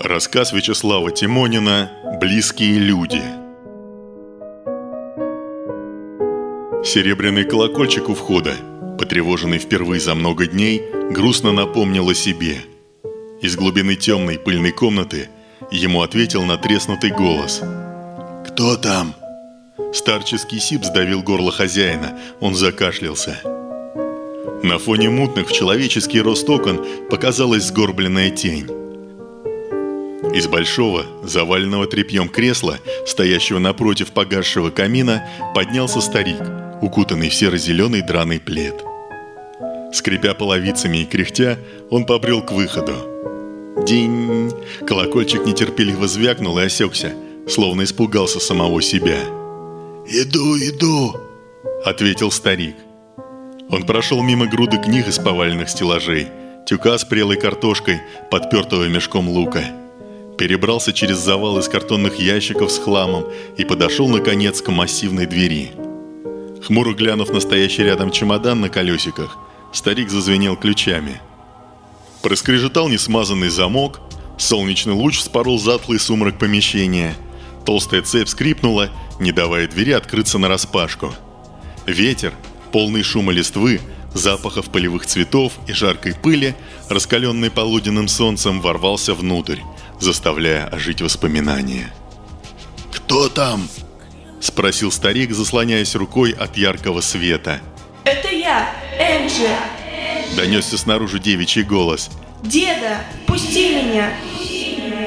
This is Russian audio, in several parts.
Рассказ Вячеслава Тимонина «Близкие люди» Серебряный колокольчик у входа, потревоженный впервые за много дней, грустно напомнил о себе. Из глубины темной пыльной комнаты ему ответил натреснутый голос. «Кто там?» Старческий сип сдавил горло хозяина, он закашлялся. На фоне мутных в человеческий рост окон показалась сгорбленная тень. Из большого, заваленного тряпьем кресла, стоящего напротив погасшего камина, поднялся старик, укутанный в серо-зеленый драный плед. Скрипя половицами и кряхтя, он побрел к выходу. День! Колокольчик нетерпеливо звякнул и осекся, словно испугался самого себя. «Иду, иду!» – ответил старик. Он прошел мимо груды книг из поваленных стеллажей, тюка с прелой картошкой, подпертого мешком лука – перебрался через завал из картонных ящиков с хламом и подошел, наконец, к массивной двери. Хмуро глянув на стоящий рядом чемодан на колесиках, старик зазвенел ключами. Проскрежетал несмазанный замок, солнечный луч вспорол затлый сумрак помещения. Толстая цепь скрипнула, не давая двери открыться нараспашку. Ветер, полный шума листвы, запахов полевых цветов и жаркой пыли, раскаленный полуденным солнцем, ворвался внутрь заставляя ожить воспоминания. «Кто там?» – спросил старик, заслоняясь рукой от яркого света. «Это я, Энджи!» – донесся снаружи девичий голос. «Деда, пусти меня!»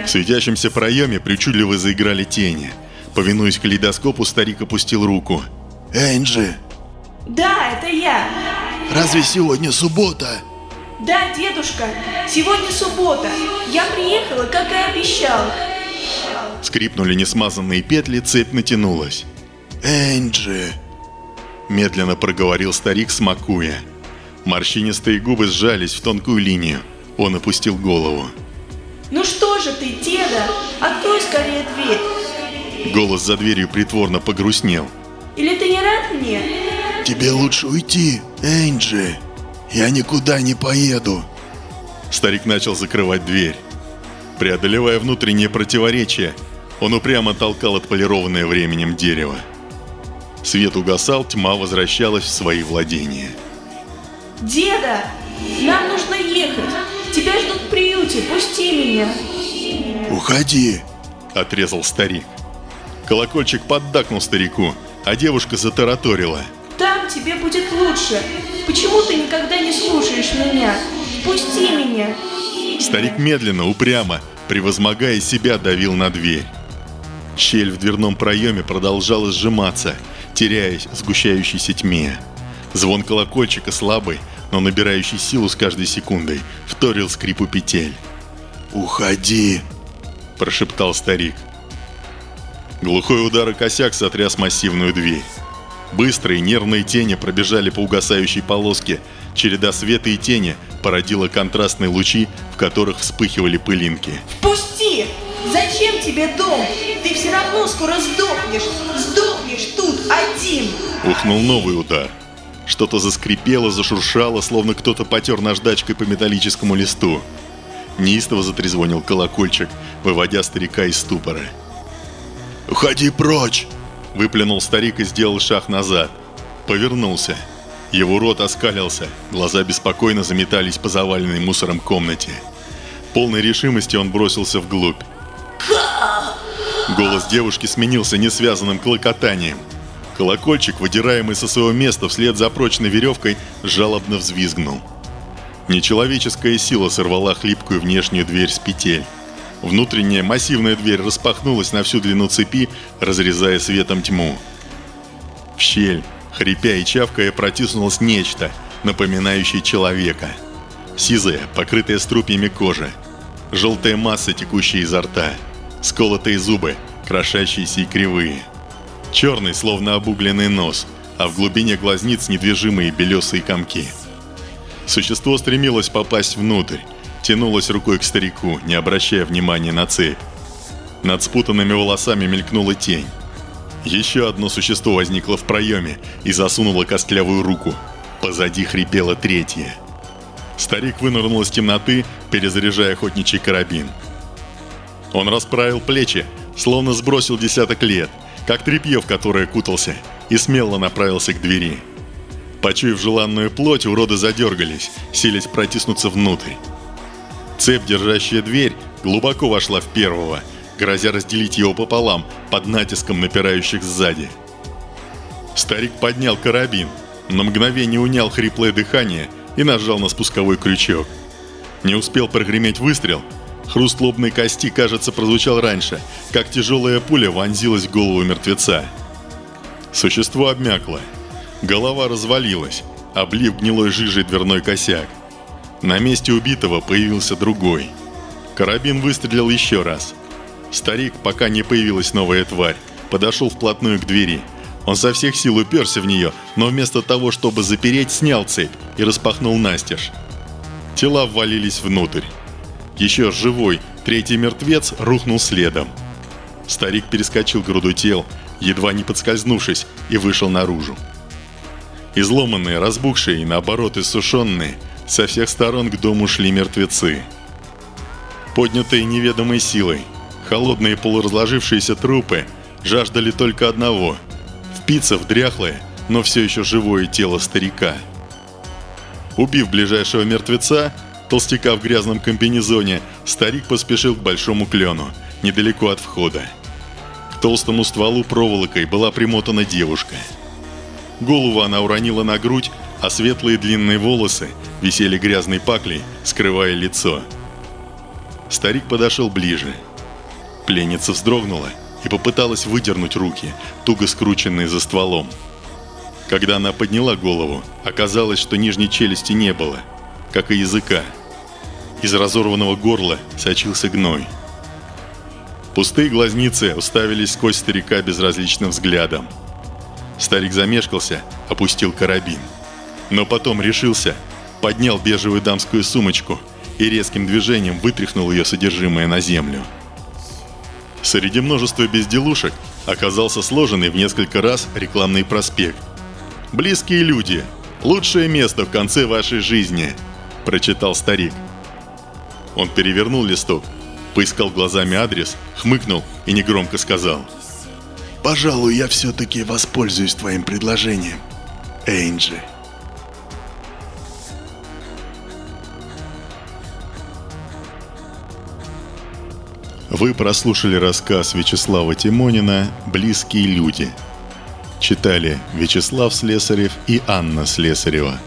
В светящемся проеме причудливо заиграли тени. Повинуясь калейдоскопу, старик опустил руку. «Энджи!» «Да, это я!» «Разве сегодня суббота?» Да, дедушка, сегодня суббота. Я приехала, как и обещал. Скрипнули несмазанные петли, цепь натянулась. Энджи, медленно проговорил старик, смакуя. Морщинистые губы сжались в тонкую линию. Он опустил голову. Ну что же ты, деда? Открой скорее дверь. Голос за дверью притворно погрустнел. Или ты не рад мне? Тебе лучше уйти, Энджи. Я никуда не поеду. Старик начал закрывать дверь. Преодолевая внутреннее противоречие, он упрямо толкал отполированное временем дерево. Свет угасал, тьма возвращалась в свои владения. «Деда, нам нужно ехать. Тебя ждут в приюте. Пусти меня». «Уходи», — отрезал старик. Колокольчик поддакнул старику, а девушка затараторила — тебе будет лучше. Почему ты никогда не слушаешь меня? Пусти меня!» Старик медленно, упрямо, превозмогая себя, давил на дверь. Щель в дверном проеме продолжала сжиматься, теряясь в сгущающейся тьме. Звон колокольчика слабый, но набирающий силу с каждой секундой, вторил скрипу петель. «Уходи!» – прошептал старик. Глухой удар и косяк сотряс массивную дверь. Быстрые нервные тени пробежали по угасающей полоске. Череда света и тени породила контрастные лучи, в которых вспыхивали пылинки. «Впусти! Зачем тебе дом? Ты все равно скоро сдохнешь! Сдохнешь тут один!» Ухнул новый удар. Что-то заскрипело, зашуршало, словно кто-то потер наждачкой по металлическому листу. Неистово затрезвонил колокольчик, выводя старика из ступора. «Уходи прочь!» Выплюнул старик и сделал шаг назад. Повернулся. Его рот оскалился, глаза беспокойно заметались по заваленной мусором комнате. Полной решимости он бросился вглубь. Голос девушки сменился несвязанным клокотанием. Колокольчик, выдираемый со своего места вслед за прочной веревкой, жалобно взвизгнул. Нечеловеческая сила сорвала хлипкую внешнюю дверь с петель. Внутренняя массивная дверь распахнулась на всю длину цепи, разрезая светом тьму. В щель, хрипя и чавкая, протиснулось нечто, напоминающее человека. Сизая, покрытая струпьями кожи. Желтая масса, текущая изо рта. Сколотые зубы, крошащиеся и кривые. Черный, словно обугленный нос, а в глубине глазниц недвижимые белесые комки. Существо стремилось попасть внутрь, тянулась рукой к старику, не обращая внимания на цепь. Над спутанными волосами мелькнула тень. Еще одно существо возникло в проеме и засунуло костлявую руку. Позади хрипело третье. Старик вынырнул из темноты, перезаряжая охотничий карабин. Он расправил плечи, словно сбросил десяток лет, как тряпье, в которое кутался, и смело направился к двери. Почуяв желанную плоть, уроды задергались, силясь протиснуться внутрь. Цепь, держащая дверь, глубоко вошла в первого, грозя разделить его пополам под натиском напирающих сзади. Старик поднял карабин, на мгновение унял хриплое дыхание и нажал на спусковой крючок. Не успел прогреметь выстрел. Хруст лобной кости, кажется, прозвучал раньше, как тяжелая пуля вонзилась в голову мертвеца. Существо обмякло. Голова развалилась, облив гнилой жижей дверной косяк. На месте убитого появился другой. Карабин выстрелил еще раз. Старик, пока не появилась новая тварь, подошел вплотную к двери. Он со всех сил уперся в нее, но вместо того, чтобы запереть, снял цепь и распахнул настежь. Тела ввалились внутрь. Еще живой, третий мертвец рухнул следом. Старик перескочил груду тел, едва не подскользнувшись, и вышел наружу. Изломанные, разбухшие и наоборот иссушенные, со всех сторон к дому шли мертвецы. Поднятые неведомой силой, холодные полуразложившиеся трупы жаждали только одного – впиться в дряхлое, но все еще живое тело старика. Убив ближайшего мертвеца, толстяка в грязном комбинезоне, старик поспешил к большому клену, недалеко от входа. К толстому стволу проволокой была примотана девушка – Голову она уронила на грудь, а светлые длинные волосы висели грязной паклей, скрывая лицо. Старик подошел ближе. Пленница вздрогнула и попыталась выдернуть руки, туго скрученные за стволом. Когда она подняла голову, оказалось, что нижней челюсти не было, как и языка. Из разорванного горла сочился гной. Пустые глазницы уставились сквозь старика безразличным взглядом – Старик замешкался, опустил карабин. Но потом решился, поднял бежевую дамскую сумочку и резким движением вытряхнул ее содержимое на землю. Среди множества безделушек оказался сложенный в несколько раз рекламный проспект. «Близкие люди. Лучшее место в конце вашей жизни», – прочитал старик. Он перевернул листок, поискал глазами адрес, хмыкнул и негромко сказал – Пожалуй, я все-таки воспользуюсь твоим предложением, Эйнджи. Вы прослушали рассказ Вячеслава Тимонина «Близкие люди». Читали Вячеслав Слесарев и Анна Слесарева.